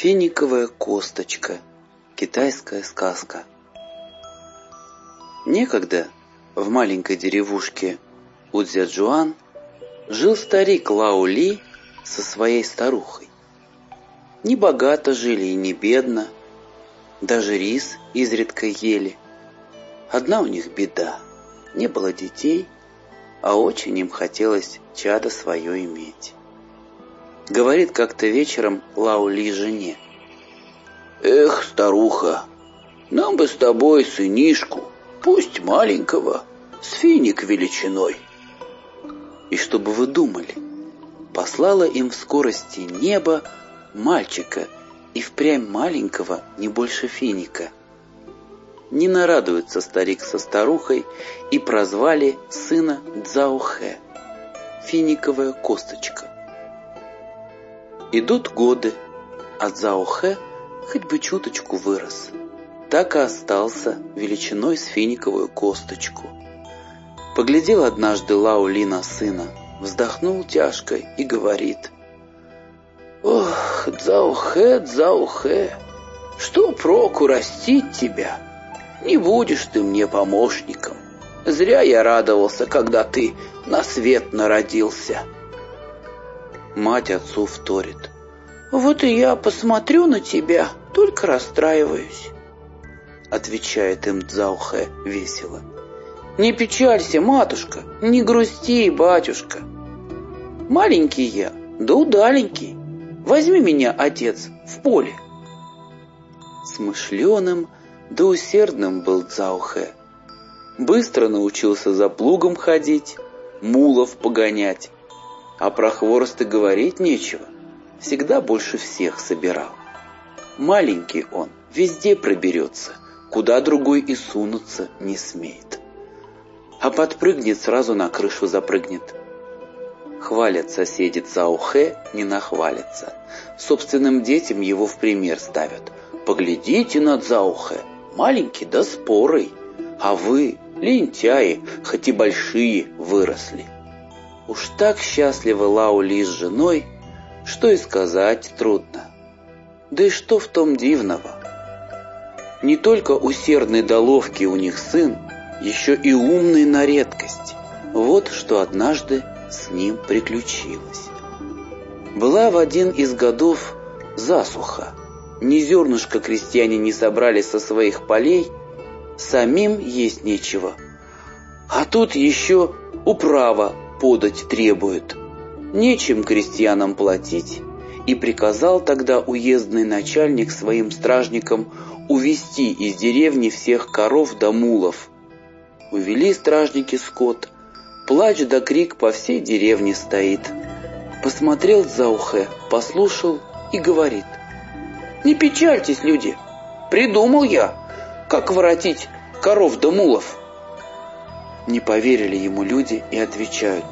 Финиковая косточка. Китайская сказка. Некогда в маленькой деревушке Удзяджуан жил старик Лао Ли со своей старухой. Не богато жили и не бедно, даже рис изредка ели. Одна у них беда – не было детей, а очень им хотелось чадо свое иметь. Говорит как-то вечером Лаули жене. «Эх, старуха, нам бы с тобой сынишку, пусть маленького, с финик величиной». И чтобы вы думали, послала им в скорости небо мальчика и впрямь маленького, не больше финика. Не нарадуется старик со старухой и прозвали сына Цзаухэ, финиковая косточка. Идут годы, а Цзаохэ хоть бы чуточку вырос. Так и остался величиной с финиковую косточку. Поглядел однажды Лао на сына, вздохнул тяжко и говорит. «Ох, Цзаохэ, Цзаохэ, что проку растить тебя? Не будешь ты мне помощником. Зря я радовался, когда ты на свет народился». Мать отцу вторит. «Вот и я посмотрю на тебя, только расстраиваюсь», — отвечает им Дзаухэ весело. «Не печалься, матушка, не грусти, батюшка. Маленький я, да удаленький. Возьми меня, отец, в поле». Смышленым да усердным был Дзаухэ. Быстро научился за плугом ходить, мулов погонять, а про хворост и говорить нечего. Всегда больше всех собирал. Маленький он, везде проберется, куда другой и сунуться не смеет. А подпрыгнет, сразу на крышу запрыгнет. Хвалят соседи Цаухэ, не нахвалятся. Собственным детям его в пример ставят. Поглядите на Цаухэ, маленький да спорый, а вы, лентяи, хоть и большие, выросли. Уж так счастлива Лаули с женой, что и сказать трудно. Да и что в том дивного? Не только усердный да ловкий у них сын, еще и умный на редкость. Вот что однажды с ним приключилось. Была в один из годов засуха. Ни зернышка крестьяне не собрали со своих полей, самим есть нечего. А тут еще управа подать требует. Нечем крестьянам платить, и приказал тогда уездный начальник своим стражникам увести из деревни всех коров да мулов. Увели стражники скот, плач да крик по всей деревне стоит. Посмотрел за ухе, послушал и говорит. «Не печальтесь, люди, придумал я, как воротить коров да мулов». Не поверили ему люди и отвечают.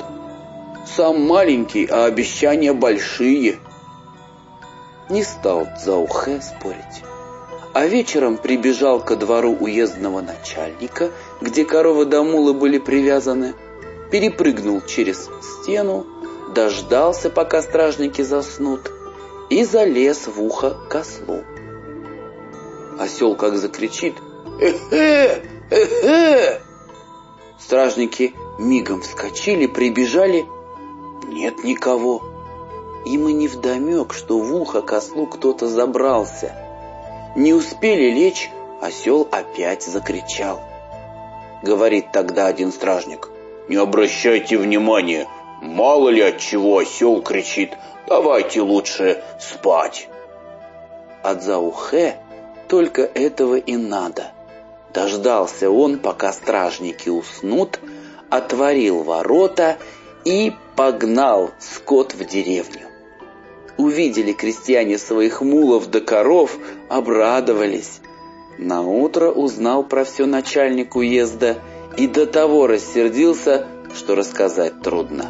«Сам маленький, а обещания большие». Не стал Цзаухэ спорить. А вечером прибежал ко двору уездного начальника, где коровы да мулы были привязаны, перепрыгнул через стену, дождался, пока стражники заснут, и залез в ухо к ослу. Осел как закричит «Эхе! Эхе!» Стражники мигом вскочили, прибежали. Нет никого. Им и невдомек, что в ухо к ослу кто-то забрался. Не успели лечь, осел опять закричал. Говорит тогда один стражник. «Не обращайте внимания, мало ли от чего осел кричит, давайте лучше спать». От Заухе только этого и надо. Дождался он, пока стражники уснут, отворил ворота и погнал скот в деревню. Увидели крестьяне своих мулов да коров, обрадовались. Наутро узнал про все начальник уезда и до того рассердился, что рассказать трудно.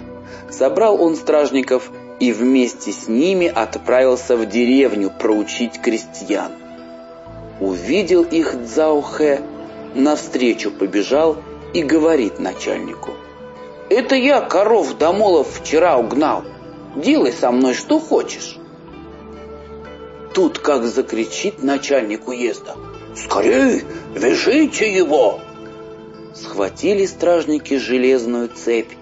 Собрал он стражников и вместе с ними отправился в деревню проучить крестьян. Увидел их Цзаухэ, навстречу побежал и говорит начальнику. «Это я коров домолов вчера угнал. Делай со мной что хочешь». Тут как закричит начальник уезда. «Скорей, вяжите его!» Схватили стражники железную цепь,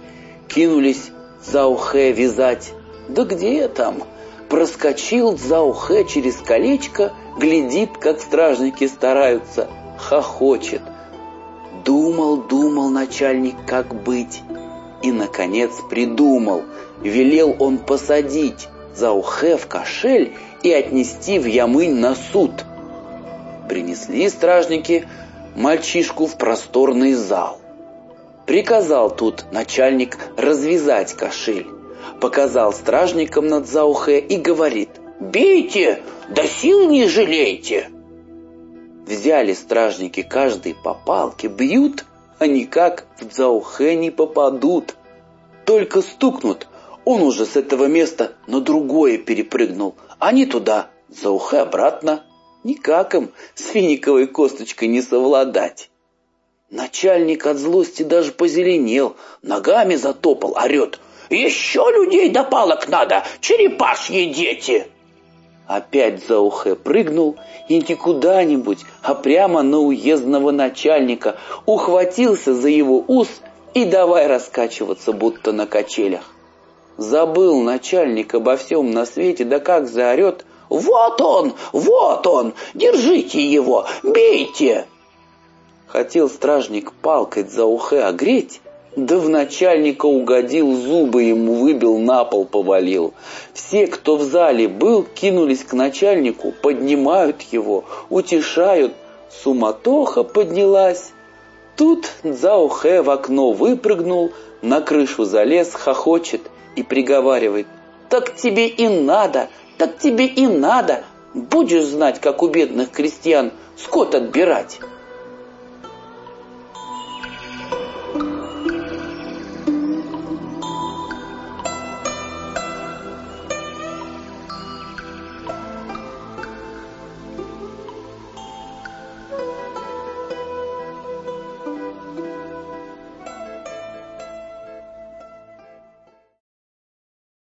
кинулись Заухе вязать. Да где там? Проскочил Заухе через колечко, глядит, как стражники стараются, хохочет. Думал, думал начальник, как быть. И, наконец, придумал. Велел он посадить Заухе в кошель и отнести в Ямынь на суд. Принесли стражники мальчишку в просторный зал. Приказал тут начальник развязать кошель. Показал стражникам над Заухе и говорит «Бейте, да сил не жалейте!» Взяли стражники каждый по палке, бьют, а никак в Заухе не попадут. Только стукнут, он уже с этого места на другое перепрыгнул. Они туда, Заухе обратно. Никак им с финиковой косточкой не совладать. Начальник от злости даже позеленел, ногами затопал, орет. «Еще людей до палок надо, черепашьи дети!» Опять за ухе прыгнул и не куда-нибудь, а прямо на уездного начальника, ухватился за его ус и давай раскачиваться, будто на качелях. Забыл начальник обо всем на свете, да как заорет «Вот он! Вот он! Держите его! Бейте!» Хотел стражник палкой за ухе огреть, да в начальника угодил, зубы ему выбил, на пол повалил. Все, кто в зале был, кинулись к начальнику, поднимают его, утешают. Суматоха поднялась. Тут Заухе в окно выпрыгнул, на крышу залез, хохочет и приговаривает. «Так тебе и надо, так тебе и надо. Будешь знать, как у бедных крестьян скот отбирать».